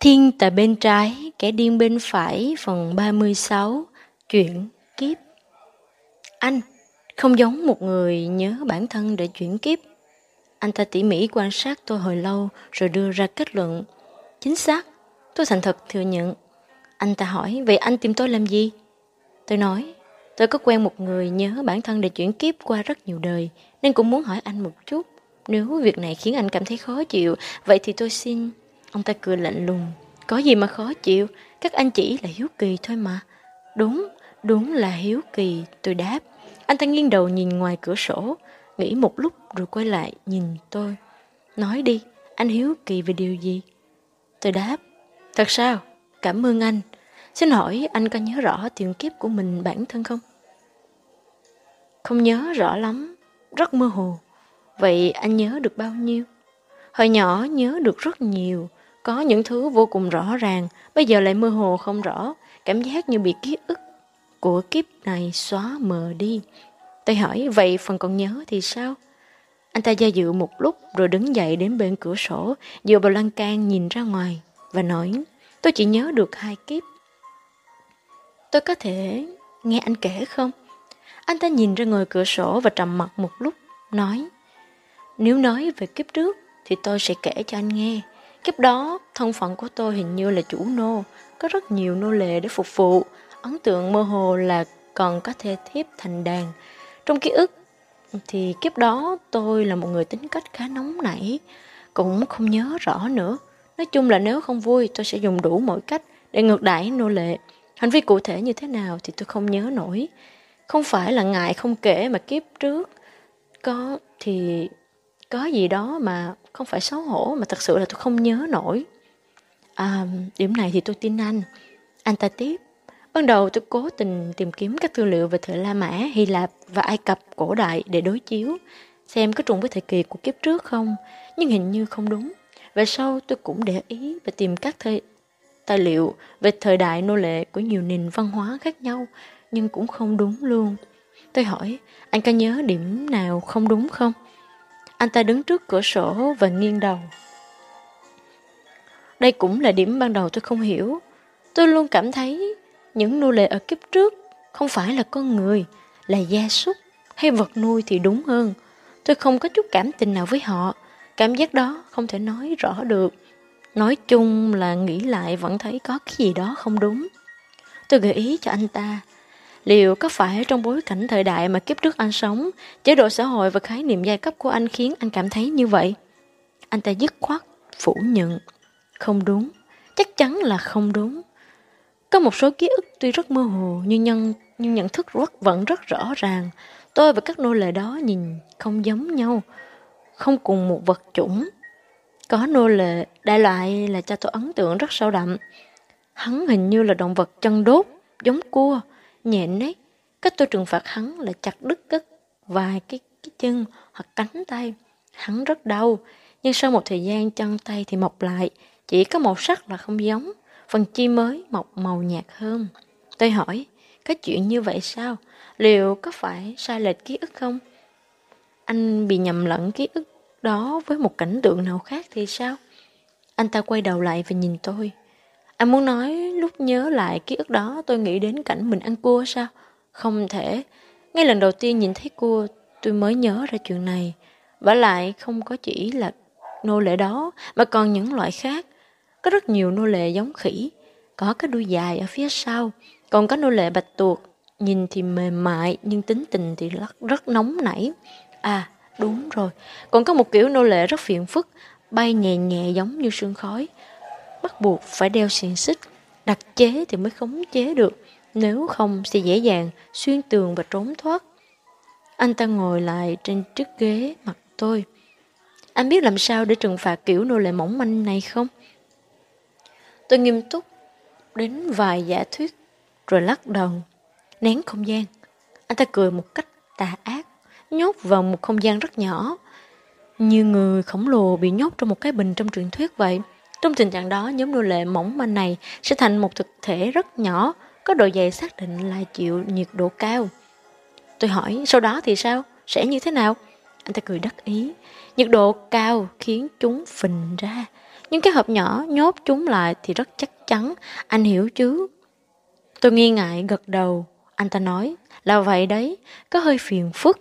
Thiên tại bên trái, kẻ điên bên phải, phần 36, chuyển kiếp. Anh, không giống một người nhớ bản thân để chuyển kiếp. Anh ta tỉ mỉ quan sát tôi hồi lâu rồi đưa ra kết luận. Chính xác, tôi thành thật thừa nhận. Anh ta hỏi, vậy anh tìm tôi làm gì? Tôi nói, tôi có quen một người nhớ bản thân để chuyển kiếp qua rất nhiều đời, nên cũng muốn hỏi anh một chút. Nếu việc này khiến anh cảm thấy khó chịu, vậy thì tôi xin... Ông ta cười lạnh lùng. Có gì mà khó chịu, các anh chỉ là hiếu kỳ thôi mà. Đúng, đúng là hiếu kỳ, tôi đáp. Anh ta nghiêng đầu nhìn ngoài cửa sổ, nghĩ một lúc rồi quay lại nhìn tôi. Nói đi, anh hiếu kỳ về điều gì? Tôi đáp. Thật sao? Cảm ơn anh. Xin hỏi anh có nhớ rõ tiền kiếp của mình bản thân không? Không nhớ rõ lắm, rất mơ hồ. Vậy anh nhớ được bao nhiêu? Hồi nhỏ nhớ được rất nhiều, có những thứ vô cùng rõ ràng, bây giờ lại mơ hồ không rõ, cảm giác như bị ký ức của kiếp này xóa mờ đi. Tôi hỏi, vậy phần còn nhớ thì sao? Anh ta do dự một lúc rồi đứng dậy đến bên cửa sổ, dựa vào lan can nhìn ra ngoài và nói, tôi chỉ nhớ được hai kiếp. Tôi có thể nghe anh kể không? Anh ta nhìn ra ngoài cửa sổ và trầm mặt một lúc, nói, nếu nói về kiếp trước thì tôi sẽ kể cho anh nghe. Kiếp đó, thân phận của tôi hình như là chủ nô, có rất nhiều nô lệ để phục vụ. Ấn tượng mơ hồ là còn có thể thiếp thành đàn. Trong ký ức thì kiếp đó tôi là một người tính cách khá nóng nảy, cũng không nhớ rõ nữa. Nói chung là nếu không vui tôi sẽ dùng đủ mọi cách để ngược đãi nô lệ. Hành vi cụ thể như thế nào thì tôi không nhớ nổi. Không phải là ngại không kể mà kiếp trước có thì có gì đó mà không phải xấu hổ mà thật sự là tôi không nhớ nổi. À, điểm này thì tôi tin anh. Anh ta tiếp. Ban đầu tôi cố tình tìm kiếm các tư liệu về thời La Mã, Hy Lạp và Ai Cập cổ đại để đối chiếu, xem có trùng với thời kỳ của kiếp trước không, nhưng hình như không đúng. Về sau tôi cũng để ý và tìm các thời, tài liệu về thời đại nô lệ của nhiều nền văn hóa khác nhau, nhưng cũng không đúng luôn. Tôi hỏi, anh có nhớ điểm nào không đúng không? Anh ta đứng trước cửa sổ và nghiêng đầu. Đây cũng là điểm ban đầu tôi không hiểu. Tôi luôn cảm thấy những nô lệ ở kiếp trước không phải là con người, là gia súc hay vật nuôi thì đúng hơn. Tôi không có chút cảm tình nào với họ. Cảm giác đó không thể nói rõ được. Nói chung là nghĩ lại vẫn thấy có cái gì đó không đúng. Tôi gợi ý cho anh ta Liệu có phải trong bối cảnh thời đại mà kiếp trước anh sống, chế độ xã hội và khái niệm giai cấp của anh khiến anh cảm thấy như vậy? Anh ta dứt khoát, phủ nhận. Không đúng, chắc chắn là không đúng. Có một số ký ức tuy rất mơ hồ nhưng nhân nhưng nhận thức rất vẫn rất rõ ràng. Tôi và các nô lệ đó nhìn không giống nhau, không cùng một vật chủng. Có nô lệ đại loại là cho tôi ấn tượng rất sâu đậm. Hắn hình như là động vật chân đốt, giống cua, nhện ấy. Cách tôi trừng phạt hắn là chặt đứt cất vài cái, cái chân hoặc cánh tay. Hắn rất đau, nhưng sau một thời gian chân tay thì mọc lại, chỉ có màu sắc là không giống, phần chi mới mọc màu nhạt hơn. Tôi hỏi, có chuyện như vậy sao? Liệu có phải sai lệch ký ức không? Anh bị nhầm lẫn ký ức đó với một cảnh tượng nào khác thì sao? Anh ta quay đầu lại và nhìn tôi. Anh muốn nói lúc nhớ lại ký ức đó tôi nghĩ đến cảnh mình ăn cua sao? Không thể. Ngay lần đầu tiên nhìn thấy cua tôi mới nhớ ra chuyện này. Và lại không có chỉ là nô lệ đó mà còn những loại khác. Có rất nhiều nô lệ giống khỉ. Có cái đuôi dài ở phía sau. Còn có nô lệ bạch tuộc. Nhìn thì mềm mại nhưng tính tình thì rất, rất nóng nảy. À đúng rồi. Còn có một kiểu nô lệ rất phiền phức. Bay nhẹ nhẹ giống như sương khói bắt buộc phải đeo xiềng xích, đặt chế thì mới khống chế được, nếu không sẽ dễ dàng xuyên tường và trốn thoát. Anh ta ngồi lại trên chiếc ghế mặt tôi. Anh biết làm sao để trừng phạt kiểu nô lệ mỏng manh này không? Tôi nghiêm túc đến vài giả thuyết rồi lắc đầu, nén không gian. Anh ta cười một cách tà ác, nhốt vào một không gian rất nhỏ, như người khổng lồ bị nhốt trong một cái bình trong truyền thuyết vậy. Trong tình trạng đó, nhóm nô lệ mỏng manh này sẽ thành một thực thể rất nhỏ, có độ dày xác định là chịu nhiệt độ cao. Tôi hỏi, sau đó thì sao? Sẽ như thế nào? Anh ta cười đắc ý. Nhiệt độ cao khiến chúng phình ra. nhưng cái hộp nhỏ nhốt chúng lại thì rất chắc chắn, anh hiểu chứ. Tôi nghi ngại gật đầu, anh ta nói, là vậy đấy, có hơi phiền phức.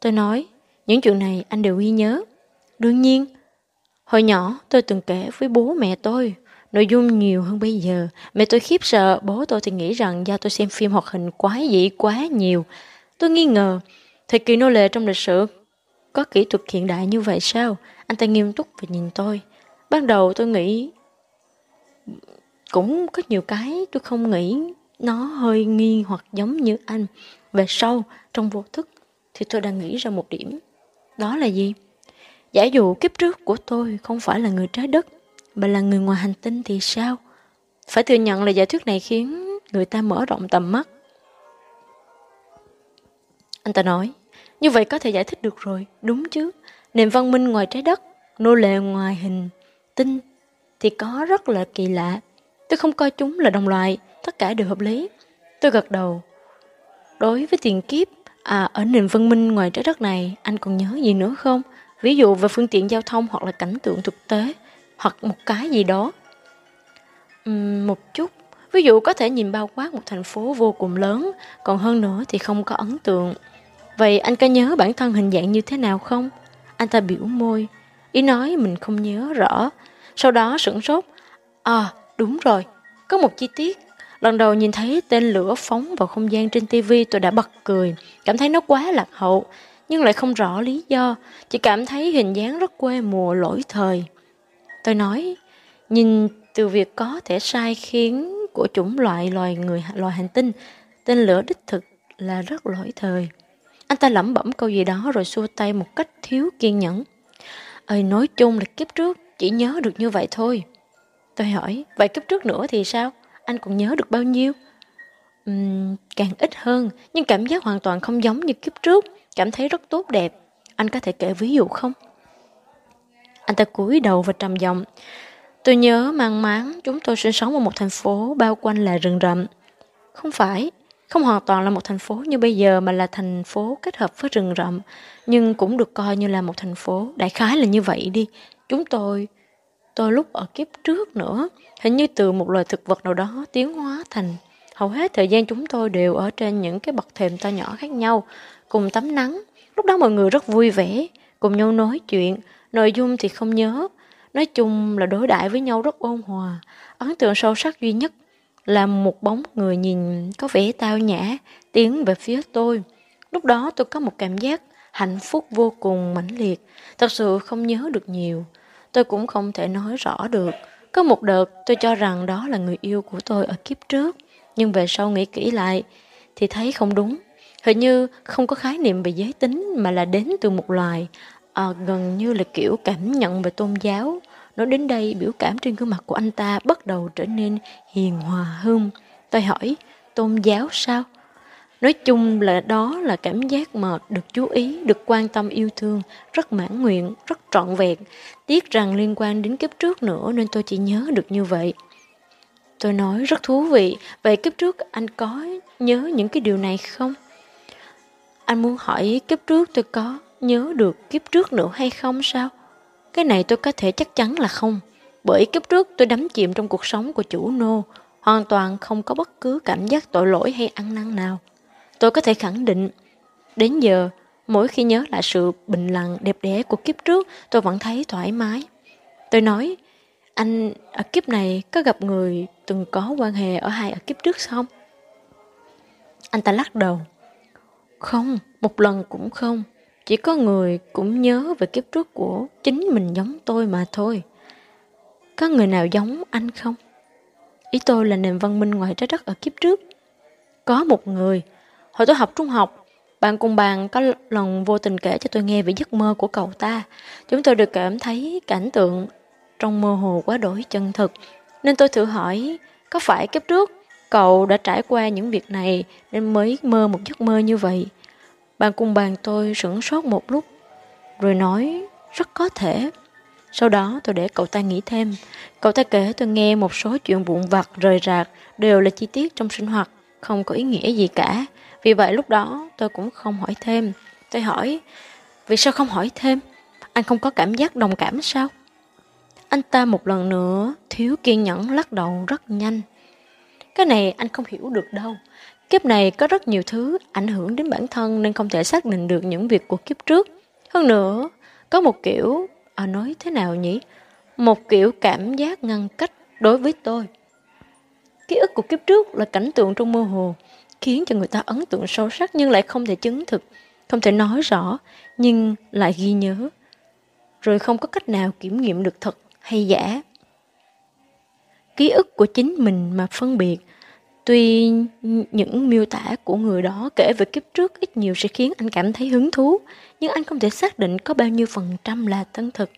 Tôi nói, những chuyện này anh đều ghi nhớ. Đương nhiên, hồi nhỏ tôi từng kể với bố mẹ tôi, nội dung nhiều hơn bây giờ. Mẹ tôi khiếp sợ, bố tôi thì nghĩ rằng do tôi xem phim hoạt hình quái dị quá nhiều. Tôi nghi ngờ, thời kỳ nô lệ trong lịch sử có kỹ thuật hiện đại như vậy sao? Anh ta nghiêm túc và nhìn tôi. Ban đầu tôi nghĩ cũng có nhiều cái tôi không nghĩ nó hơi nghi hoặc giống như anh. Về sau, trong vô thức, thì tôi đã nghĩ ra một điểm. Đó là gì? Giả dụ kiếp trước của tôi không phải là người trái đất, mà là người ngoài hành tinh thì sao? Phải thừa nhận là giả thuyết này khiến người ta mở rộng tầm mắt. Anh ta nói, như vậy có thể giải thích được rồi, đúng chứ? Nền văn minh ngoài trái đất, nô lệ ngoài hình, tinh, thì có rất là kỳ lạ. Tôi không coi chúng là đồng loại, tất cả đều hợp lý. Tôi gật đầu. Đối với tiền kiếp, à, ở nền văn minh ngoài trái đất này, anh còn nhớ gì nữa không? Ví dụ về phương tiện giao thông hoặc là cảnh tượng thực tế, hoặc một cái gì đó. Uhm, một chút. Ví dụ có thể nhìn bao quát một thành phố vô cùng lớn, còn hơn nữa thì không có ấn tượng. Vậy anh có nhớ bản thân hình dạng như thế nào không? Anh ta biểu môi. Ý nói mình không nhớ rõ. Sau đó sửng sốt. À, đúng rồi. Có một chi tiết. Lần đầu nhìn thấy tên lửa phóng vào không gian trên tivi tôi đã bật cười. Cảm thấy nó quá lạc hậu. Nhưng lại không rõ lý do. Chỉ cảm thấy hình dáng rất quê mùa lỗi thời. Tôi nói, nhìn từ việc có thể sai khiến của chủng loại loài người loài hành tinh, tên lửa đích thực là rất lỗi thời. Anh ta lẩm bẩm câu gì đó rồi xua tay một cách thiếu kiên nhẫn. Ơi nói chung là kiếp trước chỉ nhớ được như vậy thôi. Tôi hỏi, vậy kiếp trước nữa thì sao? Anh còn nhớ được bao nhiêu? Uhm, càng ít hơn, nhưng cảm giác hoàn toàn không giống như kiếp trước. Cảm thấy rất tốt đẹp. Anh có thể kể ví dụ không? Anh ta cúi đầu và trầm giọng. Tôi nhớ mang máng chúng tôi sinh sống ở một thành phố bao quanh là rừng rậm. Không phải, không hoàn toàn là một thành phố như bây giờ mà là thành phố kết hợp với rừng rậm, nhưng cũng được coi như là một thành phố, đại khái là như vậy đi. Chúng tôi, tôi lúc ở kiếp trước nữa, hình như từ một loài thực vật nào đó tiến hóa thành. Hầu hết thời gian chúng tôi đều ở trên những cái bậc thềm to nhỏ khác nhau, cùng tắm nắng. Lúc đó mọi người rất vui vẻ, cùng nhau nói chuyện, nội dung thì không nhớ. Nói chung là đối đãi với nhau rất ôn hòa. Ấn tượng sâu sắc duy nhất là một bóng người nhìn có vẻ tao nhã tiến về phía tôi. Lúc đó tôi có một cảm giác hạnh phúc vô cùng mãnh liệt, thật sự không nhớ được nhiều. Tôi cũng không thể nói rõ được. Có một đợt tôi cho rằng đó là người yêu của tôi ở kiếp trước, nhưng về sau nghĩ kỹ lại thì thấy không đúng. Hình như không có khái niệm về giới tính mà là đến từ một loài, à, gần như là kiểu cảm nhận về tôn giáo Nói đến đây, biểu cảm trên gương mặt của anh ta bắt đầu trở nên hiền hòa hơn. Tôi hỏi, tôn giáo sao? Nói chung là đó là cảm giác mà được chú ý, được quan tâm yêu thương, rất mãn nguyện, rất trọn vẹn. Tiếc rằng liên quan đến kiếp trước nữa nên tôi chỉ nhớ được như vậy. Tôi nói rất thú vị, vậy kiếp trước anh có nhớ những cái điều này không? Anh muốn hỏi kiếp trước tôi có nhớ được kiếp trước nữa hay không sao? Cái này tôi có thể chắc chắn là không. Bởi kiếp trước tôi đắm chìm trong cuộc sống của chủ nô, hoàn toàn không có bất cứ cảm giác tội lỗi hay ăn năn nào. Tôi có thể khẳng định, đến giờ, mỗi khi nhớ lại sự bình lặng đẹp đẽ của kiếp trước, tôi vẫn thấy thoải mái. Tôi nói, anh ở kiếp này có gặp người từng có quan hệ ở hai ở kiếp trước không? Anh ta lắc đầu. Không, một lần cũng không. Chỉ có người cũng nhớ về kiếp trước của chính mình giống tôi mà thôi. Có người nào giống anh không? Ý tôi là nền văn minh ngoài trái đất ở kiếp trước. Có một người, hồi tôi học trung học, bạn cùng bàn có lần vô tình kể cho tôi nghe về giấc mơ của cậu ta. Chúng tôi được cảm thấy cảnh tượng trong mơ hồ quá đổi chân thực. Nên tôi thử hỏi, có phải kiếp trước cậu đã trải qua những việc này nên mới mơ một giấc mơ như vậy? Bạn cùng bàn tôi sửng sốt một lúc, rồi nói rất có thể. Sau đó tôi để cậu ta nghĩ thêm. Cậu ta kể tôi nghe một số chuyện vụn vặt rời rạc đều là chi tiết trong sinh hoạt, không có ý nghĩa gì cả. Vì vậy lúc đó tôi cũng không hỏi thêm. Tôi hỏi, vì sao không hỏi thêm? Anh không có cảm giác đồng cảm sao? Anh ta một lần nữa thiếu kiên nhẫn lắc đầu rất nhanh. Cái này anh không hiểu được đâu. Kiếp này có rất nhiều thứ ảnh hưởng đến bản thân nên không thể xác định được những việc của kiếp trước. Hơn nữa, có một kiểu, à nói thế nào nhỉ? Một kiểu cảm giác ngăn cách đối với tôi. Ký ức của kiếp trước là cảnh tượng trong mơ hồ, khiến cho người ta ấn tượng sâu sắc nhưng lại không thể chứng thực, không thể nói rõ, nhưng lại ghi nhớ. Rồi không có cách nào kiểm nghiệm được thật hay giả. Ký ức của chính mình mà phân biệt, tuy những miêu tả của người đó kể về kiếp trước ít nhiều sẽ khiến anh cảm thấy hứng thú, nhưng anh không thể xác định có bao nhiêu phần trăm là thân thực.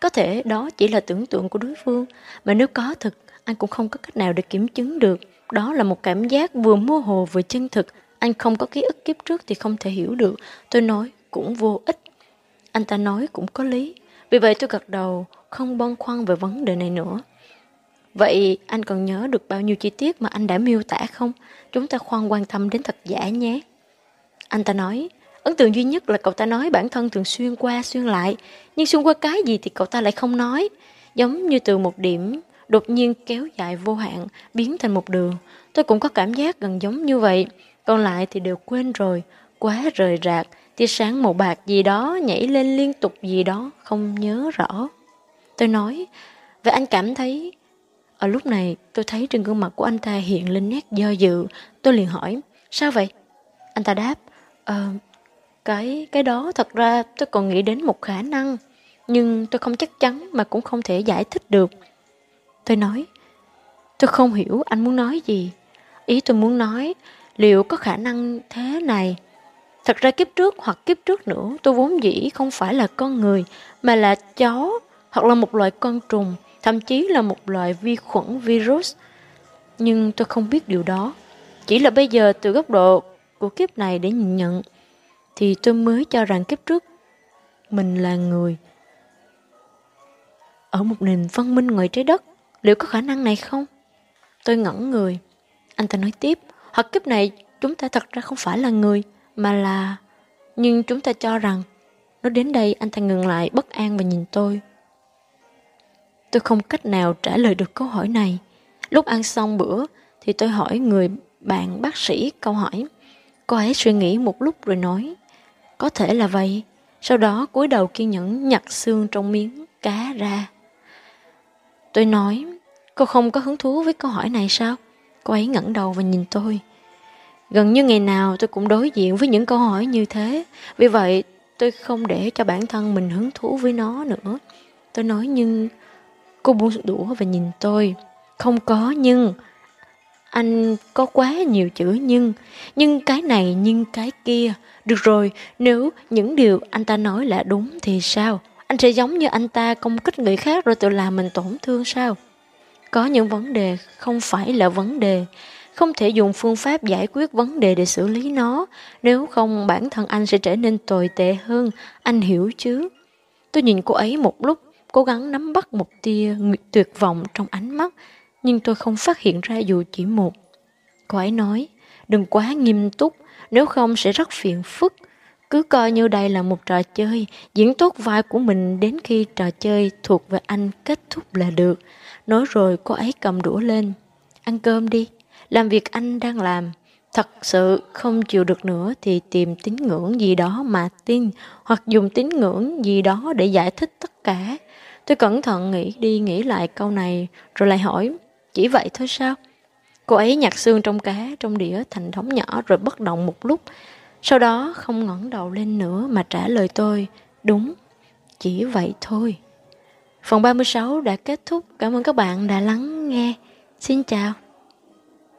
Có thể đó chỉ là tưởng tượng của đối phương, mà nếu có thực, anh cũng không có cách nào để kiểm chứng được. Đó là một cảm giác vừa mơ hồ vừa chân thực. Anh không có ký ức kiếp trước thì không thể hiểu được. Tôi nói cũng vô ích. Anh ta nói cũng có lý. Vì vậy tôi gật đầu, không băn khoăn về vấn đề này nữa. Vậy anh còn nhớ được bao nhiêu chi tiết mà anh đã miêu tả không? Chúng ta khoan quan tâm đến thật giả nhé. Anh ta nói, ấn tượng duy nhất là cậu ta nói bản thân thường xuyên qua xuyên lại, nhưng xuyên qua cái gì thì cậu ta lại không nói. Giống như từ một điểm đột nhiên kéo dài vô hạn, biến thành một đường. Tôi cũng có cảm giác gần giống như vậy, còn lại thì đều quên rồi, quá rời rạc, tia sáng màu bạc gì đó nhảy lên liên tục gì đó, không nhớ rõ. Tôi nói, vậy anh cảm thấy... Ở lúc này, tôi thấy trên gương mặt của anh ta hiện lên nét do dự. Tôi liền hỏi, sao vậy? Anh ta đáp, ờ, cái, cái đó thật ra tôi còn nghĩ đến một khả năng, nhưng tôi không chắc chắn mà cũng không thể giải thích được. Tôi nói, tôi không hiểu anh muốn nói gì. Ý tôi muốn nói, liệu có khả năng thế này? Thật ra kiếp trước hoặc kiếp trước nữa, tôi vốn dĩ không phải là con người, mà là chó, hoặc là một loài con trùng, thậm chí là một loài vi khuẩn virus. Nhưng tôi không biết điều đó. Chỉ là bây giờ từ góc độ của kiếp này để nhìn nhận, thì tôi mới cho rằng kiếp trước mình là người. Ở một nền văn minh ngoài trái đất, Liệu có khả năng này không? Tôi ngẩn người. Anh ta nói tiếp, hoặc kiếp này chúng ta thật ra không phải là người, mà là... Nhưng chúng ta cho rằng... nó đến đây anh ta ngừng lại bất an và nhìn tôi. Tôi không cách nào trả lời được câu hỏi này. Lúc ăn xong bữa thì tôi hỏi người bạn bác sĩ câu hỏi. Cô ấy suy nghĩ một lúc rồi nói, có thể là vậy. Sau đó cúi đầu kiên nhẫn nhặt xương trong miếng cá ra. Tôi nói, cô không có hứng thú với câu hỏi này sao? Cô ấy ngẩng đầu và nhìn tôi. Gần như ngày nào tôi cũng đối diện với những câu hỏi như thế. Vì vậy, tôi không để cho bản thân mình hứng thú với nó nữa. Tôi nói nhưng... Cô buông đũa và nhìn tôi. Không có nhưng... Anh có quá nhiều chữ nhưng. Nhưng cái này nhưng cái kia. Được rồi, nếu những điều anh ta nói là đúng thì sao? Anh sẽ giống như anh ta công kích người khác rồi tự làm mình tổn thương sao? Có những vấn đề không phải là vấn đề. Không thể dùng phương pháp giải quyết vấn đề để xử lý nó. Nếu không bản thân anh sẽ trở nên tồi tệ hơn. Anh hiểu chứ? Tôi nhìn cô ấy một lúc, cố gắng nắm bắt một tia tuyệt vọng trong ánh mắt. Nhưng tôi không phát hiện ra dù chỉ một. Cô ấy nói, đừng quá nghiêm túc, nếu không sẽ rất phiền phức. Cứ coi như đây là một trò chơi, diễn tốt vai của mình đến khi trò chơi thuộc về anh kết thúc là được. Nói rồi cô ấy cầm đũa lên. Ăn cơm đi, làm việc anh đang làm. Thật sự không chịu được nữa thì tìm tín ngưỡng gì đó mà tin hoặc dùng tín ngưỡng gì đó để giải thích tất cả. Tôi cẩn thận nghĩ đi nghĩ lại câu này rồi lại hỏi, chỉ vậy thôi sao? Cô ấy nhặt xương trong cá trong đĩa thành đống nhỏ rồi bất động một lúc sau đó không ngẩng đầu lên nữa mà trả lời tôi, đúng, chỉ vậy thôi. Phần 36 đã kết thúc. Cảm ơn các bạn đã lắng nghe. Xin chào.